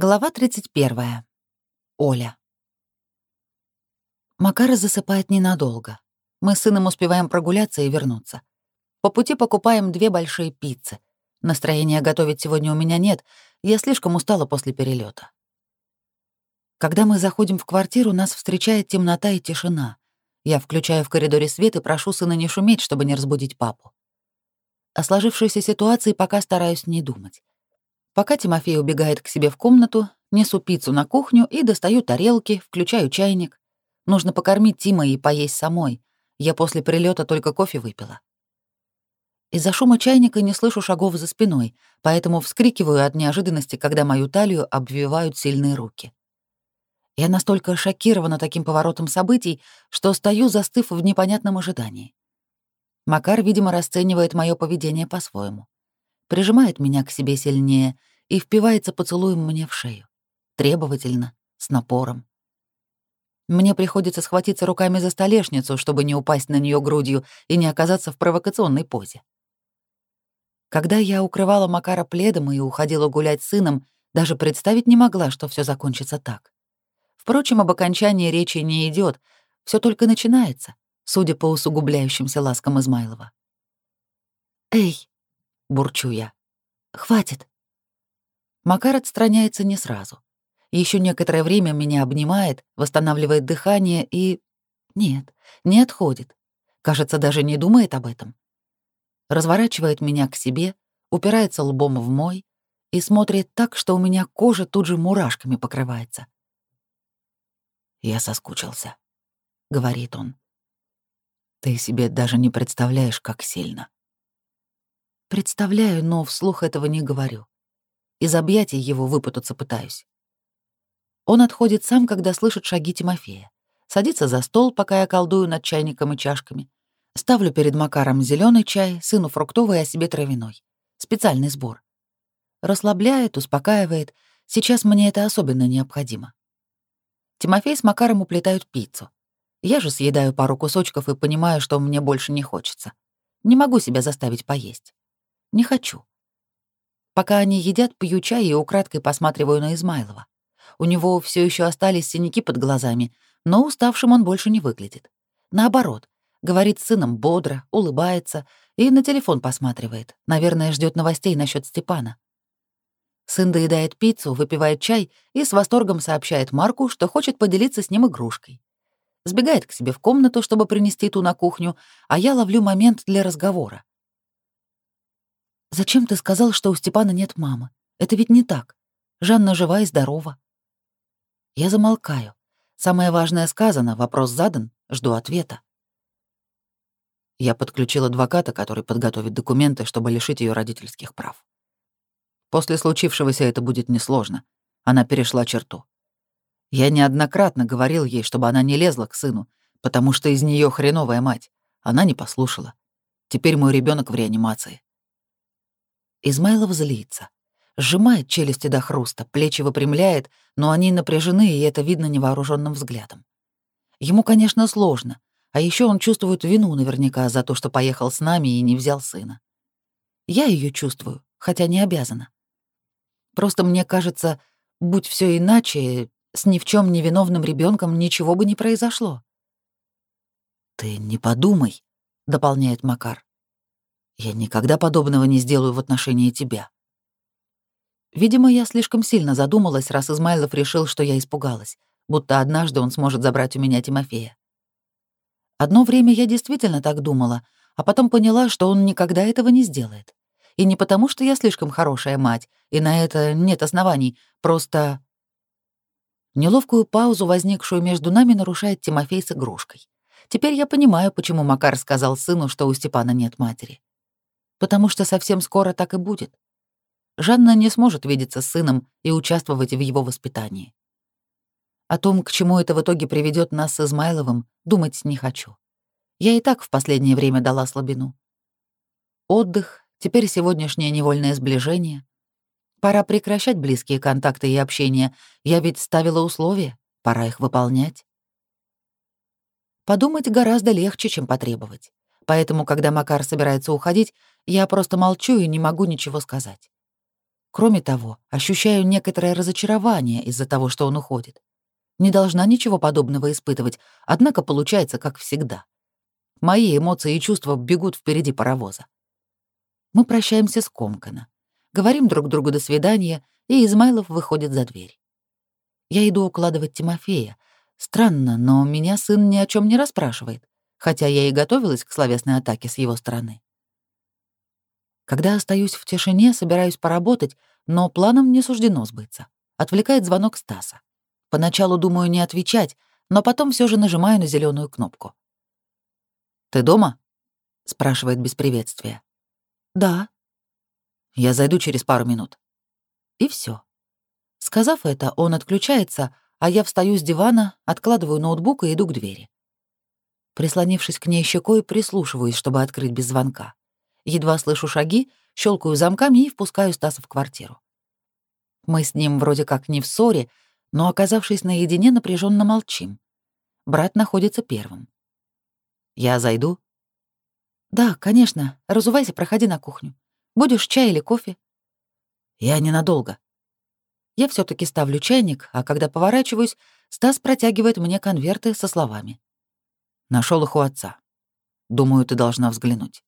Глава 31. Оля. Макара засыпает ненадолго. Мы с сыном успеваем прогуляться и вернуться. По пути покупаем две большие пиццы. Настроения готовить сегодня у меня нет, я слишком устала после перелета. Когда мы заходим в квартиру, нас встречает темнота и тишина. Я включаю в коридоре свет и прошу сына не шуметь, чтобы не разбудить папу. О сложившейся ситуации пока стараюсь не думать. Пока Тимофей убегает к себе в комнату, несу пиццу на кухню и достаю тарелки, включаю чайник. Нужно покормить Тима и поесть самой. Я после прилета только кофе выпила. Из-за шума чайника не слышу шагов за спиной, поэтому вскрикиваю от неожиданности, когда мою талию обвивают сильные руки. Я настолько шокирована таким поворотом событий, что стою, застыв в непонятном ожидании. Макар, видимо, расценивает мое поведение по-своему. Прижимает меня к себе сильнее и впивается поцелуем мне в шею. Требовательно, с напором. Мне приходится схватиться руками за столешницу, чтобы не упасть на нее грудью и не оказаться в провокационной позе. Когда я укрывала Макара пледом и уходила гулять с сыном, даже представить не могла, что все закончится так. Впрочем, об окончании речи не идет, все только начинается, судя по усугубляющимся ласкам Измайлова. «Эй!» — бурчу я. «Хватит!» Макар отстраняется не сразу. Еще некоторое время меня обнимает, восстанавливает дыхание и... Нет, не отходит. Кажется, даже не думает об этом. Разворачивает меня к себе, упирается лбом в мой и смотрит так, что у меня кожа тут же мурашками покрывается. «Я соскучился», — говорит он. «Ты себе даже не представляешь, как сильно». Представляю, но вслух этого не говорю. Из объятий его выпутаться пытаюсь. Он отходит сам, когда слышит шаги Тимофея. Садится за стол, пока я колдую над чайником и чашками. Ставлю перед Макаром зеленый чай, сыну фруктовый, а себе травяной. Специальный сбор. Расслабляет, успокаивает. Сейчас мне это особенно необходимо. Тимофей с Макаром уплетают пиццу. Я же съедаю пару кусочков и понимаю, что мне больше не хочется. Не могу себя заставить поесть. Не хочу. Пока они едят, пью чай и украдкой посматриваю на Измайлова. У него все еще остались синяки под глазами, но уставшим он больше не выглядит. Наоборот, говорит с сыном бодро, улыбается и на телефон посматривает. Наверное, ждет новостей насчет Степана. Сын доедает пиццу, выпивает чай и с восторгом сообщает Марку, что хочет поделиться с ним игрушкой. Сбегает к себе в комнату, чтобы принести ту на кухню, а я ловлю момент для разговора. «Зачем ты сказал, что у Степана нет мамы? Это ведь не так. Жанна жива и здорова». Я замолкаю. Самое важное сказано, вопрос задан, жду ответа. Я подключил адвоката, который подготовит документы, чтобы лишить ее родительских прав. После случившегося это будет несложно. Она перешла черту. Я неоднократно говорил ей, чтобы она не лезла к сыну, потому что из нее хреновая мать. Она не послушала. Теперь мой ребенок в реанимации. Измайлов злится. Сжимает челюсти до хруста, плечи выпрямляет, но они напряжены, и это видно невооруженным взглядом. Ему, конечно, сложно, а еще он чувствует вину наверняка за то, что поехал с нами и не взял сына. Я ее чувствую, хотя не обязана. Просто мне кажется, будь все иначе, с ни в чем невиновным ребенком ничего бы не произошло. «Ты не подумай», — дополняет Макар. Я никогда подобного не сделаю в отношении тебя. Видимо, я слишком сильно задумалась, раз Измайлов решил, что я испугалась, будто однажды он сможет забрать у меня Тимофея. Одно время я действительно так думала, а потом поняла, что он никогда этого не сделает. И не потому, что я слишком хорошая мать, и на это нет оснований, просто... Неловкую паузу, возникшую между нами, нарушает Тимофей с игрушкой. Теперь я понимаю, почему Макар сказал сыну, что у Степана нет матери потому что совсем скоро так и будет. Жанна не сможет видеться с сыном и участвовать в его воспитании. О том, к чему это в итоге приведет нас с Измайловым, думать не хочу. Я и так в последнее время дала слабину. Отдых, теперь сегодняшнее невольное сближение. Пора прекращать близкие контакты и общение. Я ведь ставила условия, пора их выполнять. Подумать гораздо легче, чем потребовать. Поэтому, когда Макар собирается уходить, я просто молчу и не могу ничего сказать. Кроме того, ощущаю некоторое разочарование из-за того, что он уходит. Не должна ничего подобного испытывать, однако получается как всегда. Мои эмоции и чувства бегут впереди паровоза. Мы прощаемся скомканно. Говорим друг другу «до свидания», и Измайлов выходит за дверь. Я иду укладывать Тимофея. Странно, но меня сын ни о чем не расспрашивает, хотя я и готовилась к словесной атаке с его стороны. Когда остаюсь в тишине, собираюсь поработать, но планам не суждено сбыться. Отвлекает звонок Стаса. Поначалу думаю не отвечать, но потом все же нажимаю на зеленую кнопку. «Ты дома?» — спрашивает без приветствия. «Да». «Я зайду через пару минут». И все. Сказав это, он отключается, а я встаю с дивана, откладываю ноутбук и иду к двери. Прислонившись к ней щекой, прислушиваюсь, чтобы открыть без звонка. Едва слышу шаги, щелкаю замками и впускаю Стаса в квартиру. Мы с ним вроде как не в ссоре, но, оказавшись наедине, напряженно молчим. Брат находится первым. «Я зайду?» «Да, конечно. Разувайся, проходи на кухню. Будешь чай или кофе?» «Я ненадолго». Я все таки ставлю чайник, а когда поворачиваюсь, Стас протягивает мне конверты со словами. Нашел их у отца. Думаю, ты должна взглянуть».